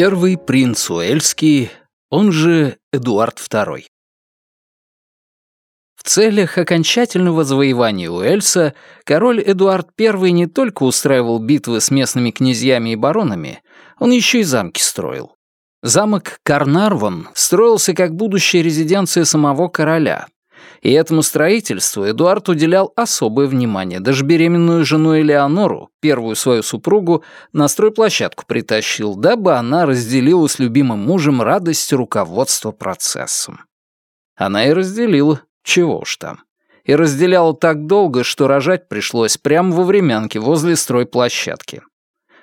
Первый принц Уэльский, он же Эдуард II. В целях окончательного завоевания Уэльса король Эдуард I не только устраивал битвы с местными князьями и баронами, он еще и замки строил. Замок Карнарвон строился как будущая резиденция самого короля, и этому строительству Эдуард уделял особое внимание. Даже беременную жену Элеонору, первую свою супругу, на стройплощадку притащил, дабы она разделила с любимым мужем радость руководства процессом. Она и разделила, чего уж там. И разделяла так долго, что рожать пришлось прямо во времянке возле стройплощадки.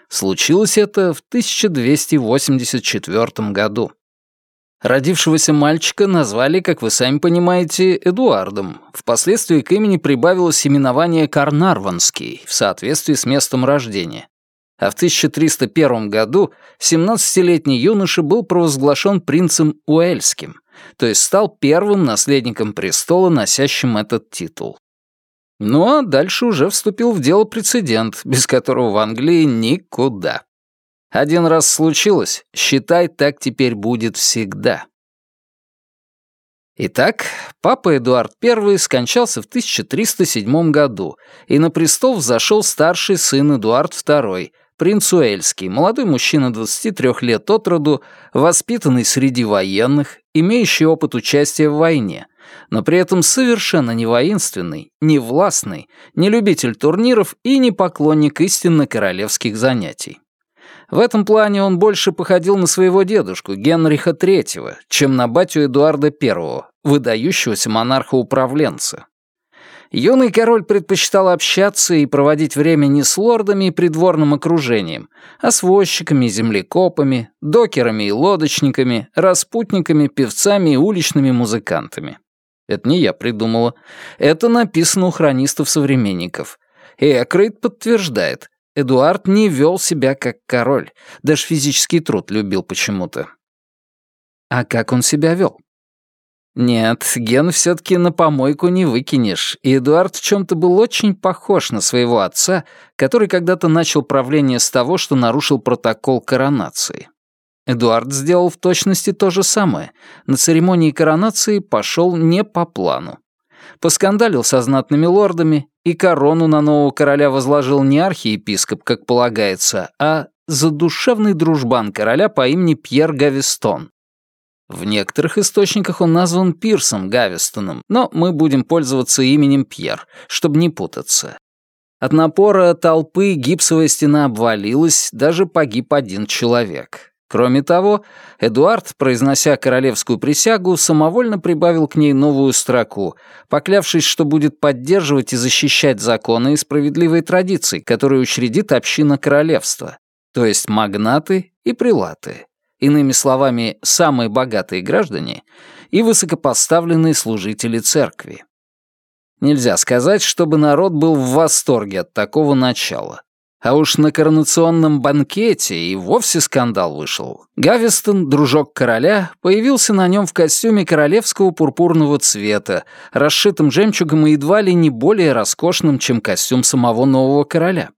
Случилось это в 1284 году. Родившегося мальчика назвали, как вы сами понимаете, Эдуардом. Впоследствии к имени прибавилось именование Карнарванский в соответствии с местом рождения. А в 1301 году 17-летний юноша был провозглашен принцем Уэльским, то есть стал первым наследником престола, носящим этот титул. Ну а дальше уже вступил в дело прецедент, без которого в Англии никуда. Один раз случилось, считай, так теперь будет всегда. Итак, папа Эдуард I скончался в 1307 году, и на престол взошел старший сын Эдуард II, принц Уэльский, молодой мужчина 23 лет от роду, воспитанный среди военных, имеющий опыт участия в войне, но при этом совершенно не воинственный, не властный, не любитель турниров и не поклонник истинно королевских занятий. В этом плане он больше походил на своего дедушку, Генриха III, чем на батю Эдуарда I, выдающегося монарха-управленца. Юный король предпочитал общаться и проводить время не с лордами и придворным окружением, а с возчиками землекопами, докерами и лодочниками, распутниками, певцами и уличными музыкантами. Это не я придумала. Это написано у хронистов-современников. И подтверждает, Эдуард не вел себя как король, даже физический труд любил почему-то. А как он себя вел? Нет, ген все-таки на помойку не выкинешь, и Эдуард в чем-то был очень похож на своего отца, который когда-то начал правление с того, что нарушил протокол коронации. Эдуард сделал в точности то же самое. На церемонии коронации пошел не по плану поскандалил со знатными лордами и корону на нового короля возложил не архиепископ, как полагается, а задушевный дружбан короля по имени Пьер Гавестон. В некоторых источниках он назван Пирсом Гавестоном, но мы будем пользоваться именем Пьер, чтобы не путаться. От напора толпы гипсовая стена обвалилась, даже погиб один человек. Кроме того, Эдуард, произнося королевскую присягу, самовольно прибавил к ней новую строку, поклявшись, что будет поддерживать и защищать законы и справедливые традиции, которые учредит община королевства, то есть магнаты и прилаты. Иными словами, самые богатые граждане и высокопоставленные служители церкви. Нельзя сказать, чтобы народ был в восторге от такого начала. А уж на коронационном банкете и вовсе скандал вышел. Гавестон, дружок короля, появился на нем в костюме королевского пурпурного цвета, расшитым жемчугом и едва ли не более роскошным, чем костюм самого нового короля.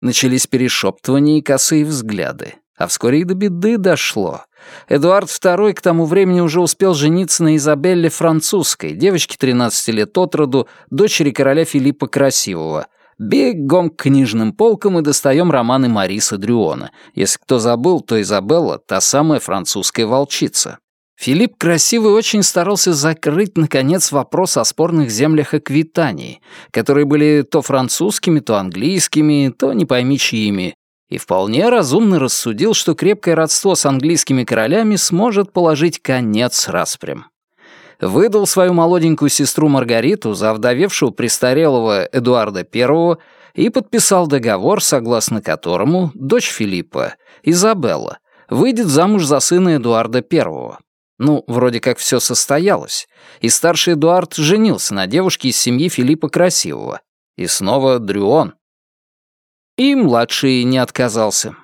Начались перешептывания и косые взгляды. А вскоре и до беды дошло. Эдуард II к тому времени уже успел жениться на Изабелле Французской, девочке 13 лет от роду, дочери короля Филиппа Красивого, Бегом к книжным полкам и достаем романы Мариса Дрюона. Если кто забыл, то Изабелла — та самая французская волчица. Филипп Красивый очень старался закрыть, наконец, вопрос о спорных землях Аквитании, которые были то французскими, то английскими, то не пойми чьими, и вполне разумно рассудил, что крепкое родство с английскими королями сможет положить конец распрям выдал свою молоденькую сестру Маргариту за вдовевшего престарелого Эдуарда I и подписал договор, согласно которому дочь Филиппа, Изабелла, выйдет замуж за сына Эдуарда I. Ну, вроде как все состоялось, и старший Эдуард женился на девушке из семьи Филиппа Красивого. И снова Дрюон. И младший не отказался.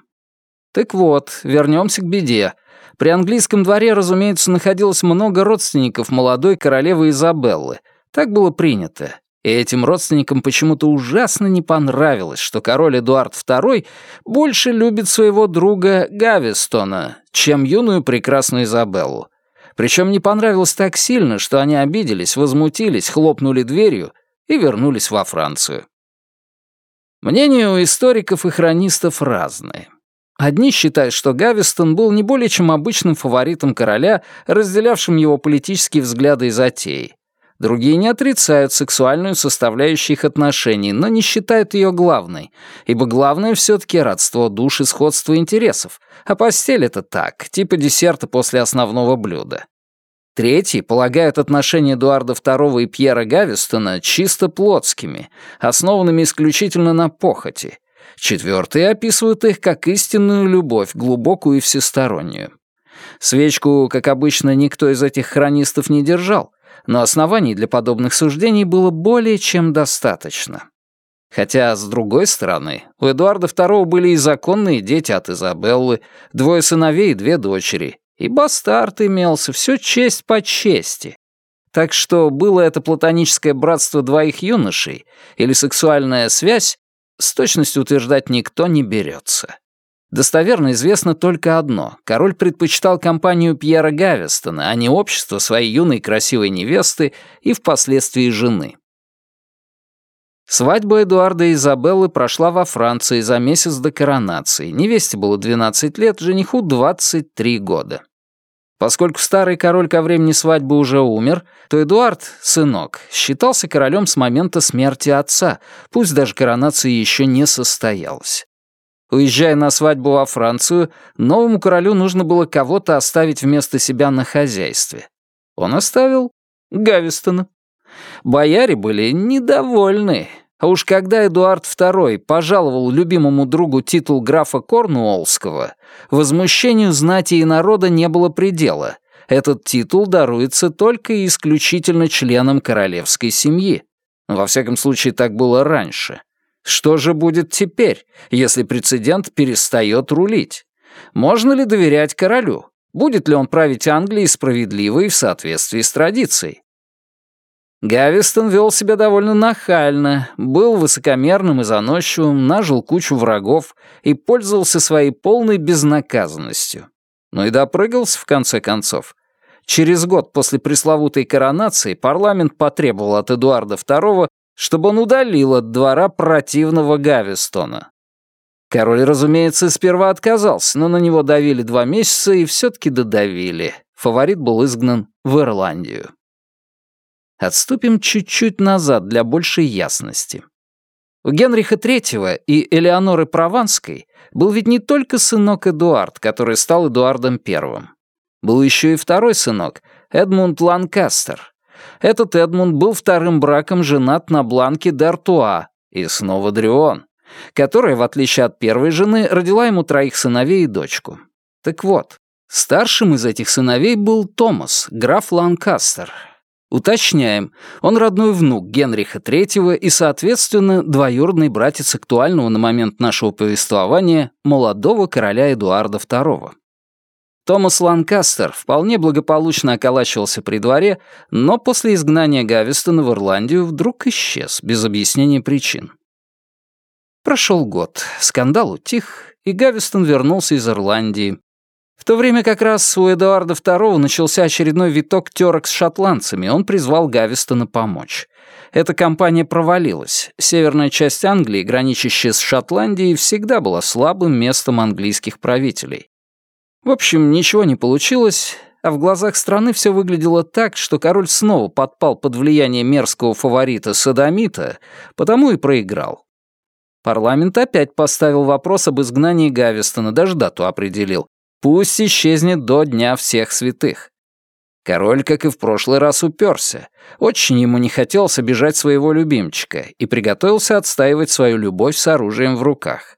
Так вот, вернемся к беде. При английском дворе, разумеется, находилось много родственников молодой королевы Изабеллы. Так было принято. И этим родственникам почему-то ужасно не понравилось, что король Эдуард II больше любит своего друга Гавестона, чем юную прекрасную Изабеллу. Причем не понравилось так сильно, что они обиделись, возмутились, хлопнули дверью и вернулись во Францию. Мнения у историков и хронистов разные. Одни считают, что Гавестон был не более чем обычным фаворитом короля, разделявшим его политические взгляды и затеи. Другие не отрицают сексуальную составляющую их отношений, но не считают ее главной, ибо главное все-таки родство душ и сходство интересов, а постель — это так, типа десерта после основного блюда. Третьи полагают отношения Эдуарда II и Пьера Гавестона чисто плотскими, основанными исключительно на похоти. Четвертые описывают их как истинную любовь, глубокую и всестороннюю. Свечку, как обычно, никто из этих хронистов не держал, но оснований для подобных суждений было более чем достаточно. Хотя, с другой стороны, у Эдуарда II были и законные дети от Изабеллы, двое сыновей и две дочери, и бастард имелся, все честь по чести. Так что было это платоническое братство двоих юношей или сексуальная связь, с точностью утверждать никто не берется. Достоверно известно только одно. Король предпочитал компанию Пьера Гавестона, а не общество своей юной красивой невесты и впоследствии жены. Свадьба Эдуарда и Изабеллы прошла во Франции за месяц до коронации. Невесте было 12 лет, жениху 23 года. Поскольку старый король ко времени свадьбы уже умер, то Эдуард, сынок, считался королем с момента смерти отца, пусть даже коронация еще не состоялась. Уезжая на свадьбу во Францию, новому королю нужно было кого-то оставить вместо себя на хозяйстве. Он оставил Гавистона. Бояре были недовольны. А уж когда Эдуард II пожаловал любимому другу титул графа Корнуоллского, возмущению знати и народа не было предела. Этот титул даруется только и исключительно членам королевской семьи. Во всяком случае, так было раньше. Что же будет теперь, если прецедент перестает рулить? Можно ли доверять королю? Будет ли он править Англией справедливо и в соответствии с традицией? Гавистон вел себя довольно нахально, был высокомерным и заносчивым, нажил кучу врагов и пользовался своей полной безнаказанностью. Но и допрыгался в конце концов. Через год после пресловутой коронации парламент потребовал от Эдуарда II чтобы он удалил от двора противного Гавистона. Король, разумеется, сперва отказался, но на него давили два месяца и все-таки додавили. Фаворит был изгнан в Ирландию. Отступим чуть-чуть назад для большей ясности. У Генриха III и Элеоноры Прованской был ведь не только сынок Эдуард, который стал Эдуардом I. Был еще и второй сынок, Эдмунд Ланкастер, этот Эдмунд был вторым браком женат на Бланке d'Артуа, и снова Дрион, которая, в отличие от первой жены, родила ему троих сыновей и дочку. Так вот, старшим из этих сыновей был Томас, граф Ланкастер. Уточняем, он родной внук Генриха III и, соответственно, двоюродный братец актуального на момент нашего повествования молодого короля Эдуарда II. Томас Ланкастер вполне благополучно околачивался при дворе, но после изгнания Гавистона в Ирландию вдруг исчез, без объяснения причин. Прошел год, скандал утих, и Гавистон вернулся из Ирландии. В то время как раз у Эдуарда II начался очередной виток терок с шотландцами, он призвал Гавистона помочь. Эта кампания провалилась. Северная часть Англии, граничащая с Шотландией, всегда была слабым местом английских правителей. В общем, ничего не получилось, а в глазах страны все выглядело так, что король снова подпал под влияние мерзкого фаворита Садомита, потому и проиграл. Парламент опять поставил вопрос об изгнании Гавестона, даже дату определил. Пусть исчезнет до Дня всех святых. Король, как и в прошлый раз, уперся. Очень ему не хотелось обижать своего любимчика и приготовился отстаивать свою любовь с оружием в руках.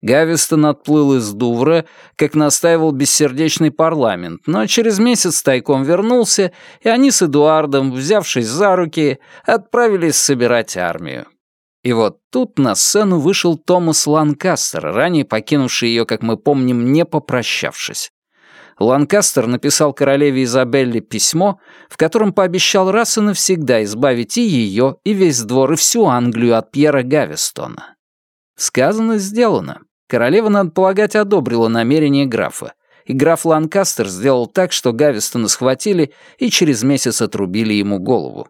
Гавистон отплыл из Дувра, как настаивал бессердечный парламент, но через месяц тайком вернулся, и они с Эдуардом, взявшись за руки, отправились собирать армию. И вот тут на сцену вышел Томас Ланкастер, ранее покинувший ее, как мы помним, не попрощавшись. Ланкастер написал королеве Изабелле письмо, в котором пообещал раз и навсегда избавить и ее, и весь двор, и всю Англию от Пьера Гавестона. Сказано, сделано. Королева, надо полагать, одобрила намерение графа, и граф Ланкастер сделал так, что Гавестона схватили и через месяц отрубили ему голову.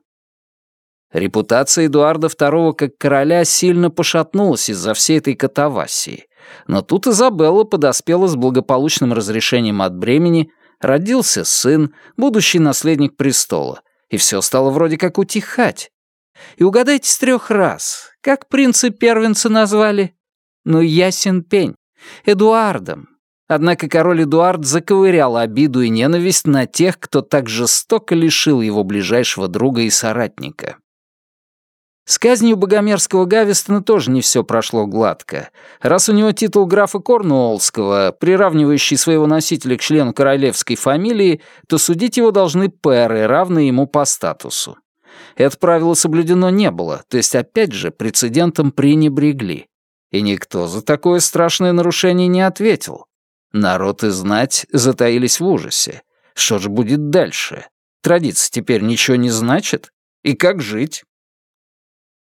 Репутация Эдуарда II как короля сильно пошатнулась из-за всей этой катавасии. Но тут Изабелла подоспела с благополучным разрешением от бремени, родился сын, будущий наследник престола, и все стало вроде как утихать. И угадайте с трех раз, как принца-первенца назвали? Ну, ясен пень. Эдуардом. Однако король Эдуард заковырял обиду и ненависть на тех, кто так жестоко лишил его ближайшего друга и соратника. С казнью богомерзкого Гавестона тоже не все прошло гладко. Раз у него титул графа Корнуоллского, приравнивающий своего носителя к члену королевской фамилии, то судить его должны пэры, равные ему по статусу. Это правило соблюдено не было, то есть опять же прецедентом пренебрегли. И никто за такое страшное нарушение не ответил. Народ и знать затаились в ужасе. Что же будет дальше? Традиция теперь ничего не значит? И как жить?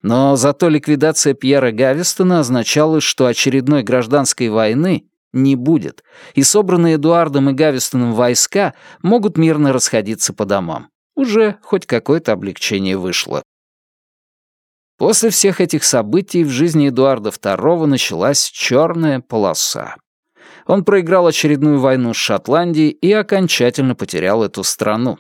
Но зато ликвидация Пьера Гавестона означала, что очередной гражданской войны не будет, и собранные Эдуардом и Гавестоном войска могут мирно расходиться по домам. Уже хоть какое-то облегчение вышло. После всех этих событий в жизни Эдуарда II началась черная полоса. Он проиграл очередную войну с Шотландией и окончательно потерял эту страну.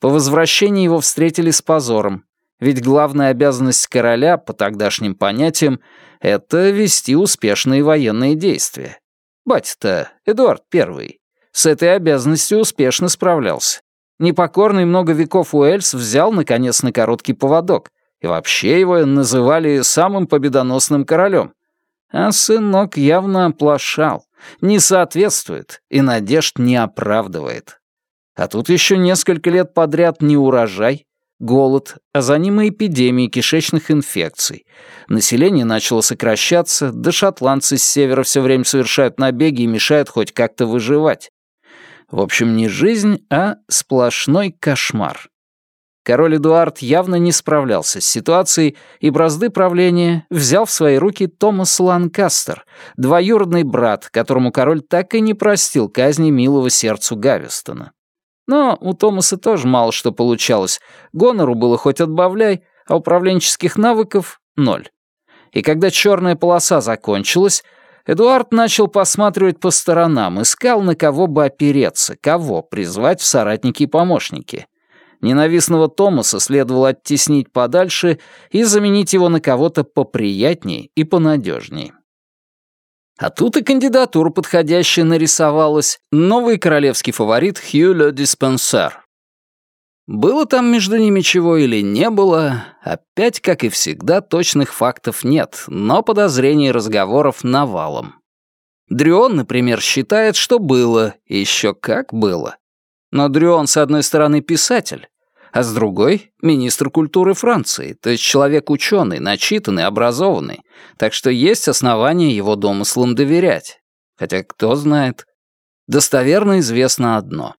По возвращении его встретили с позором, ведь главная обязанность короля, по тогдашним понятиям, это вести успешные военные действия. Батя-то, Эдуард I, с этой обязанностью успешно справлялся. Непокорный много веков Уэльс взял, наконец, на короткий поводок, и вообще его называли самым победоносным королем. А сынок явно оплошал, не соответствует и надежд не оправдывает. А тут еще несколько лет подряд не урожай, голод, а за ним и эпидемии кишечных инфекций. Население начало сокращаться, да шотландцы с севера все время совершают набеги и мешают хоть как-то выживать. В общем, не жизнь, а сплошной кошмар. Король Эдуард явно не справлялся с ситуацией, и бразды правления взял в свои руки Томас Ланкастер, двоюродный брат, которому король так и не простил казни милого сердцу Гавестона. Но у Томаса тоже мало что получалось. Гонору было хоть отбавляй, а управленческих навыков — ноль. И когда черная полоса закончилась, Эдуард начал посматривать по сторонам, искал, на кого бы опереться, кого призвать в соратники и помощники. Ненавистного Томаса следовало оттеснить подальше и заменить его на кого-то поприятнее и понадежнее. А тут и кандидатура подходящая нарисовалась. Новый королевский фаворит Хью Ле Диспенсер. Было там между ними чего или не было, опять, как и всегда, точных фактов нет, но подозрений и разговоров навалом. Дрюон, например, считает, что было, и еще как было. Но Дрюон, с одной стороны, писатель, а с другой — министр культуры Франции, то есть человек ученый, начитанный, образованный, так что есть основания его домыслам доверять. Хотя кто знает. Достоверно известно одно.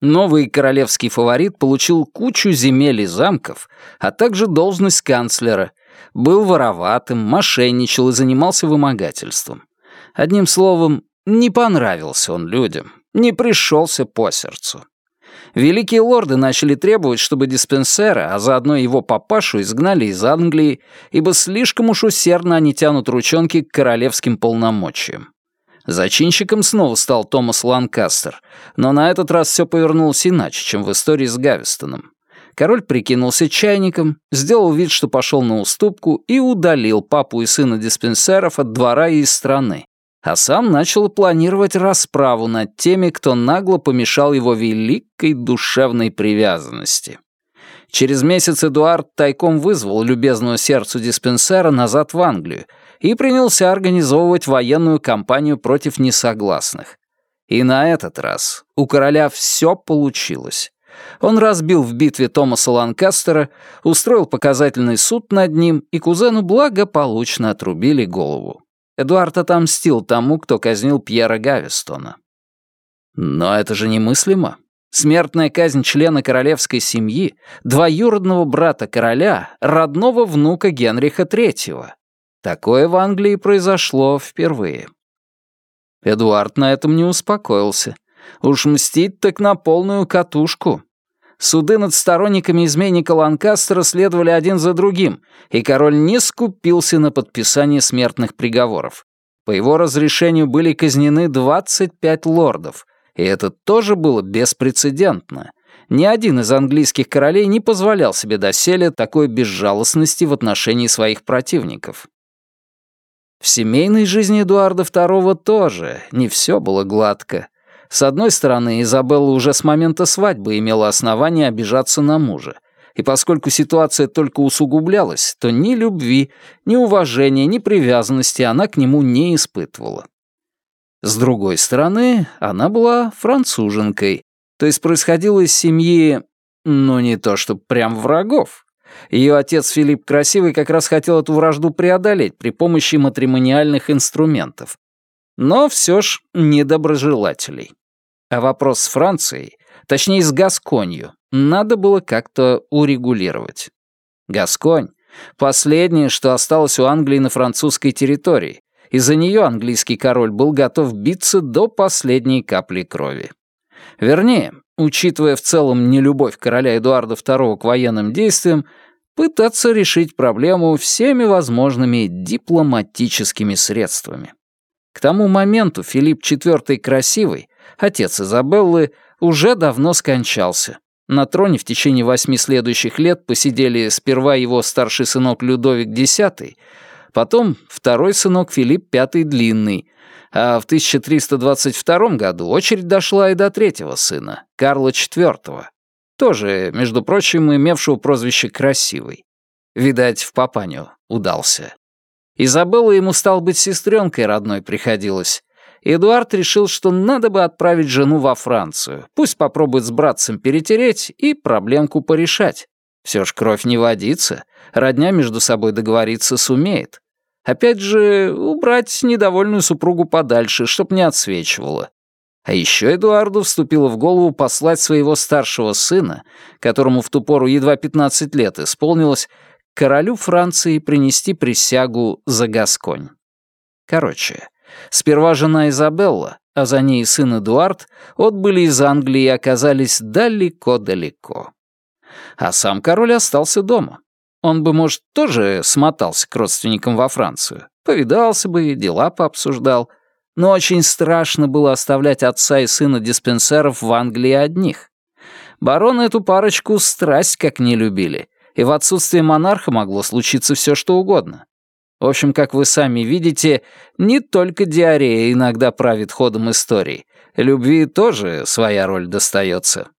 Новый королевский фаворит получил кучу земель и замков, а также должность канцлера, был вороватым, мошенничал и занимался вымогательством. Одним словом, не понравился он людям, не пришелся по сердцу. Великие лорды начали требовать, чтобы диспенсера, а заодно его папашу, изгнали из Англии, ибо слишком уж усердно они тянут ручонки к королевским полномочиям. Зачинщиком снова стал Томас Ланкастер, но на этот раз все повернулось иначе, чем в истории с Гавестоном. Король прикинулся чайником, сделал вид, что пошел на уступку и удалил папу и сына диспенсеров от двора и из страны, а сам начал планировать расправу над теми, кто нагло помешал его великой душевной привязанности. Через месяц Эдуард тайком вызвал любезную сердцу диспенсера назад в Англию и принялся организовывать военную кампанию против несогласных. И на этот раз у короля все получилось. Он разбил в битве Томаса Ланкастера, устроил показательный суд над ним, и кузену благополучно отрубили голову. Эдуард отомстил тому, кто казнил Пьера Гавестона. Но это же немыслимо. Смертная казнь члена королевской семьи, двоюродного брата короля, родного внука Генриха III. Такое в Англии произошло впервые. Эдуард на этом не успокоился. Уж мстить так на полную катушку. Суды над сторонниками изменника Ланкастера следовали один за другим, и король не скупился на подписание смертных приговоров. По его разрешению были казнены 25 лордов, и это тоже было беспрецедентно. Ни один из английских королей не позволял себе доселе такой безжалостности в отношении своих противников. В семейной жизни Эдуарда II тоже не все было гладко. С одной стороны, Изабелла уже с момента свадьбы имела основания обижаться на мужа. И поскольку ситуация только усугублялась, то ни любви, ни уважения, ни привязанности она к нему не испытывала. С другой стороны, она была француженкой, то есть происходила из семьи, ну не то что прям врагов. Ее отец Филипп Красивый как раз хотел эту вражду преодолеть при помощи матримониальных инструментов но все ж недоброжелателей. А вопрос с Францией, точнее с Гасконью, надо было как-то урегулировать. Гасконь — последнее, что осталось у Англии на французской территории, и за нее английский король был готов биться до последней капли крови. Вернее, учитывая в целом нелюбовь короля Эдуарда II к военным действиям, пытаться решить проблему всеми возможными дипломатическими средствами. К тому моменту Филипп IV Красивый, отец Изабеллы, уже давно скончался. На троне в течение восьми следующих лет посидели сперва его старший сынок Людовик X, потом второй сынок Филипп V Длинный, а в 1322 году очередь дошла и до третьего сына, Карла IV, тоже, между прочим, имевшего прозвище «Красивый». Видать, в папаню удался. Изабелла ему, стал быть, сестренкой родной приходилось. Эдуард решил, что надо бы отправить жену во Францию. Пусть попробует с братцем перетереть и проблемку порешать. Все ж кровь не водится, родня между собой договориться сумеет. Опять же, убрать недовольную супругу подальше, чтоб не отсвечивала. А еще Эдуарду вступило в голову послать своего старшего сына, которому в ту пору едва 15 лет исполнилось, королю Франции принести присягу за Гасконь. Короче, сперва жена Изабелла, а за ней сын Эдуард, отбыли из Англии и оказались далеко-далеко. А сам король остался дома. Он бы, может, тоже смотался к родственникам во Францию, повидался бы, дела пообсуждал, но очень страшно было оставлять отца и сына диспенсеров в Англии одних. Бароны эту парочку страсть как не любили — и в отсутствие монарха могло случиться все что угодно. В общем, как вы сами видите, не только диарея иногда правит ходом истории. Любви тоже своя роль достается.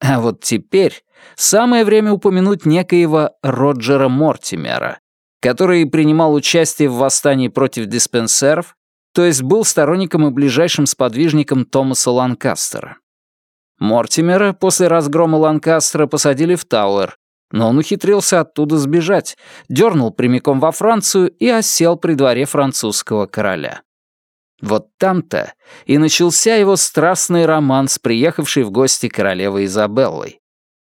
А вот теперь самое время упомянуть некоего Роджера Мортимера, который принимал участие в восстании против диспенсеров, то есть был сторонником и ближайшим сподвижником Томаса Ланкастера. Мортимера после разгрома Ланкастера посадили в Тауэр, но он ухитрился оттуда сбежать, дернул прямиком во Францию и осел при дворе французского короля. Вот там-то и начался его страстный роман с приехавшей в гости королевой Изабеллой.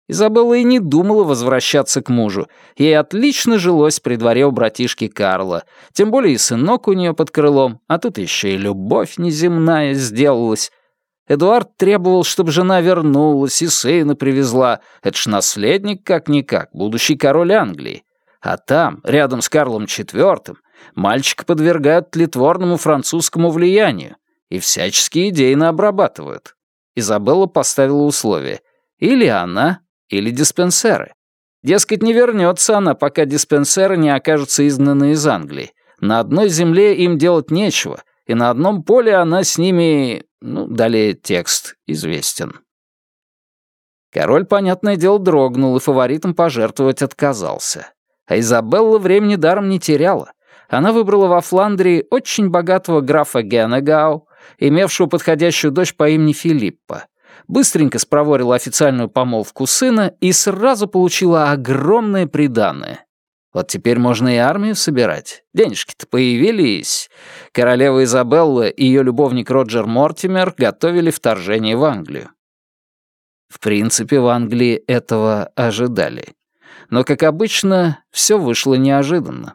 Изабелла и не думала возвращаться к мужу. Ей отлично жилось при дворе у братишки Карла. Тем более и сынок у нее под крылом, а тут еще и любовь неземная сделалась. Эдуард требовал, чтобы жена вернулась и сына привезла. Это ж наследник как-никак, будущий король Англии. А там, рядом с Карлом IV, мальчика подвергают тлетворному французскому влиянию и всяческие идейно обрабатывают. Изабелла поставила условие. Или она, или диспенсеры. Дескать, не вернется она, пока диспенсеры не окажутся изгнаны из Англии. На одной земле им делать нечего, и на одном поле она с ними ну, далее текст известен. Король, понятное дело, дрогнул и фаворитом пожертвовать отказался. А Изабелла времени даром не теряла. Она выбрала во Фландрии очень богатого графа Геннегау, имевшего подходящую дочь по имени Филиппа. Быстренько спроворила официальную помолвку сына и сразу получила огромное приданое. Вот теперь можно и армию собирать. Денежки-то появились. Королева Изабелла и ее любовник Роджер Мортимер готовили вторжение в Англию. В принципе, в Англии этого ожидали. Но, как обычно, все вышло неожиданно.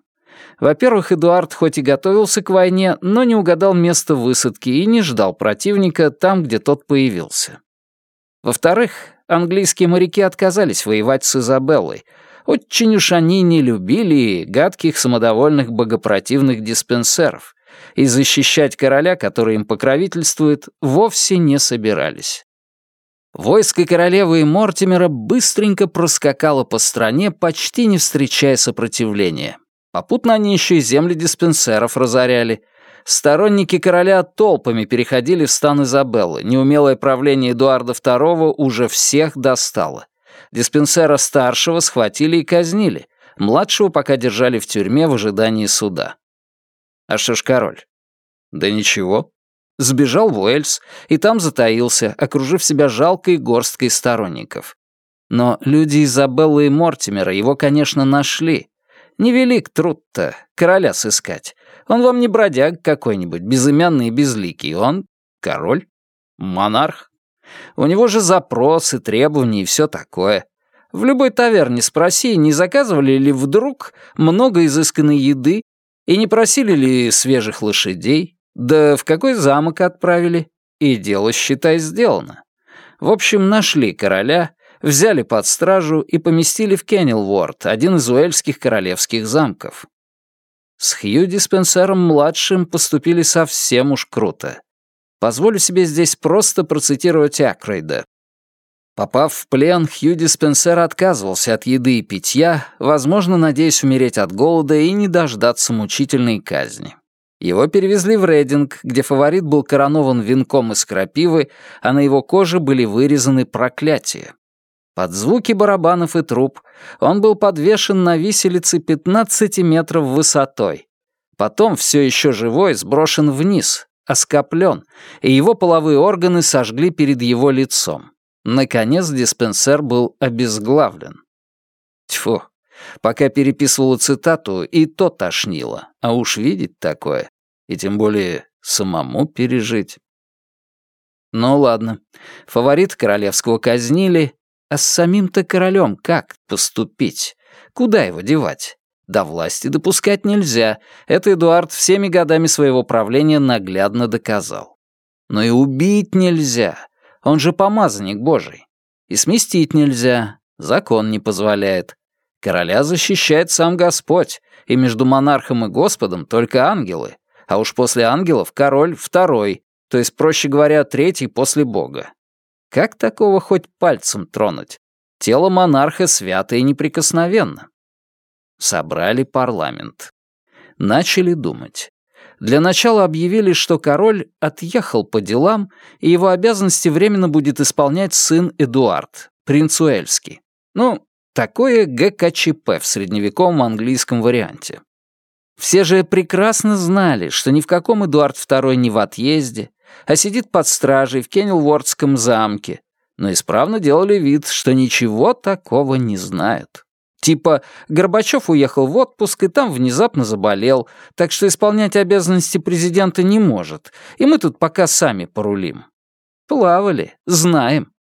Во-первых, Эдуард хоть и готовился к войне, но не угадал место высадки и не ждал противника там, где тот появился. Во-вторых, английские моряки отказались воевать с Изабеллой — очень уж они не любили гадких самодовольных богопротивных диспенсеров, и защищать короля, который им покровительствует, вовсе не собирались. Войско королевы и Мортимера быстренько проскакало по стране, почти не встречая сопротивления. Попутно они еще и земли диспенсеров разоряли. Сторонники короля толпами переходили в стан Изабеллы. Неумелое правление Эдуарда II уже всех достало. Диспенсера старшего схватили и казнили, младшего пока держали в тюрьме в ожидании суда. А что ж король? Да ничего. Сбежал в Уэльс и там затаился, окружив себя жалкой горсткой сторонников. Но люди Изабеллы и Мортимера его, конечно, нашли. Невелик труд-то короля сыскать. Он вам не бродяг какой-нибудь, безымянный и безликий. Он король, монарх. У него же запросы, требования и все такое. В любой таверне спроси, не заказывали ли вдруг много изысканной еды и не просили ли свежих лошадей, да в какой замок отправили, и дело, считай, сделано. В общем, нашли короля, взяли под стражу и поместили в Кеннелворд, один из уэльских королевских замков. С Хью Диспенсером-младшим поступили совсем уж круто. Позволю себе здесь просто процитировать Акрейда. Попав в плен, Хью Диспенсер отказывался от еды и питья, возможно, надеясь умереть от голода и не дождаться мучительной казни. Его перевезли в Рейдинг, где фаворит был коронован венком из крапивы, а на его коже были вырезаны проклятия. Под звуки барабанов и труб он был подвешен на виселице 15 метров высотой. Потом, все еще живой, сброшен вниз, оскоплен, и его половые органы сожгли перед его лицом. Наконец диспенсер был обезглавлен. Тьфу, пока переписывала цитату, и то тошнило, а уж видеть такое, и тем более самому пережить. Ну ладно, фаворит королевского казнили, а с самим-то королем как поступить? Куда его девать? До власти допускать нельзя. Это Эдуард всеми годами своего правления наглядно доказал. Но и убить нельзя. Он же помазанник Божий. И сместить нельзя. Закон не позволяет. Короля защищает сам Господь, и между монархом и Господом только ангелы. А уж после ангелов король второй, то есть, проще говоря, третий после Бога. Как такого хоть пальцем тронуть? Тело монарха свято и неприкосновенно. Собрали парламент. Начали думать. Для начала объявили, что король отъехал по делам, и его обязанности временно будет исполнять сын Эдуард, принц Уэльский. Ну, такое ГКЧП в средневековом английском варианте. Все же прекрасно знали, что ни в каком Эдуард II не в отъезде, а сидит под стражей в Кеннелвордском замке, но исправно делали вид, что ничего такого не знают. Типа, Горбачев уехал в отпуск и там внезапно заболел, так что исполнять обязанности президента не может, и мы тут пока сами порулим. Плавали, знаем.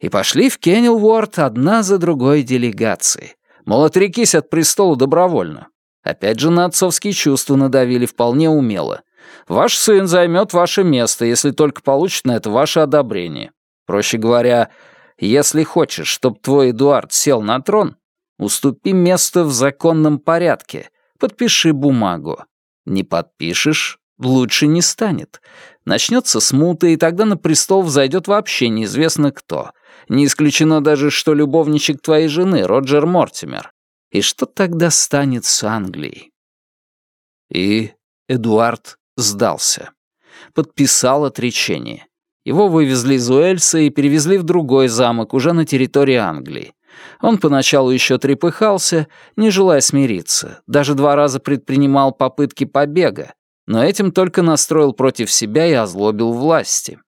И пошли в Кеннелворд одна за другой делегации. Мол, отрекись от престола добровольно. Опять же на отцовские чувства надавили вполне умело. Ваш сын займет ваше место, если только получит на это ваше одобрение. Проще говоря, если хочешь, чтобы твой Эдуард сел на трон, уступи место в законном порядке, подпиши бумагу. Не подпишешь, лучше не станет. Начнется смута, и тогда на престол взойдет вообще неизвестно кто. Не исключено даже, что любовничек твоей жены, Роджер Мортимер. И что тогда станет с Англией? И Эдуард сдался. Подписал отречение. Его вывезли из Уэльса и перевезли в другой замок, уже на территории Англии. Он поначалу еще трепыхался, не желая смириться, даже два раза предпринимал попытки побега, но этим только настроил против себя и озлобил власти.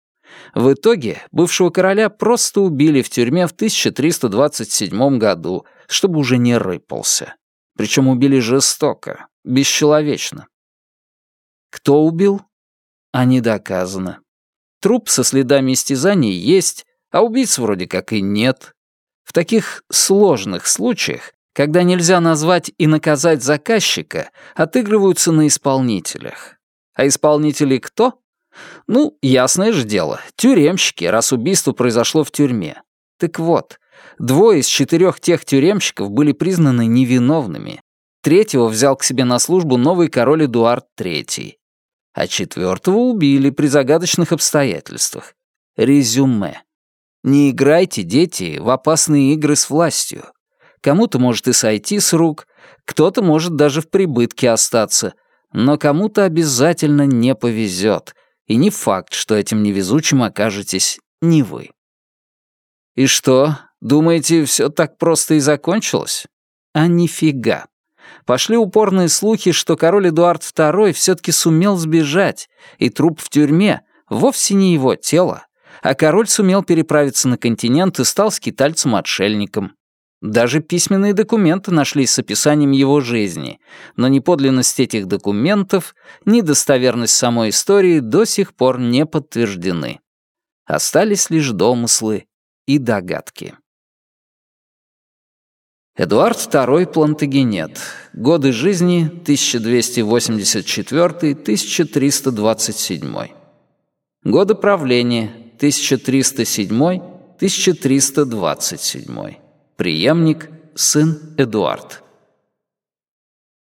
В итоге бывшего короля просто убили в тюрьме в 1327 году, чтобы уже не рыпался. Причем убили жестоко, бесчеловечно. Кто убил? А не доказано. Труп со следами истязаний есть, а убийц вроде как и нет. В таких сложных случаях, когда нельзя назвать и наказать заказчика, отыгрываются на исполнителях. А исполнители кто? Ну, ясное же дело, тюремщики, раз убийство произошло в тюрьме. Так вот, двое из четырех тех тюремщиков были признаны невиновными. Третьего взял к себе на службу новый король Эдуард III. А четвертого убили при загадочных обстоятельствах. Резюме. Не играйте, дети, в опасные игры с властью. Кому-то может и сойти с рук, кто-то может даже в прибытке остаться, но кому-то обязательно не повезет, и не факт, что этим невезучим окажетесь не вы. И что, думаете, все так просто и закончилось? А нифига. Пошли упорные слухи, что король Эдуард II все-таки сумел сбежать, и труп в тюрьме вовсе не его тело, а король сумел переправиться на континент и стал скитальцем-отшельником. Даже письменные документы нашлись с описанием его жизни, но ни подлинность этих документов, ни достоверность самой истории до сих пор не подтверждены. Остались лишь домыслы и догадки. Эдуард II Плантагенет. Годы жизни 1284-1327. Годы правления 1307-1327. Преемник, сын Эдуард.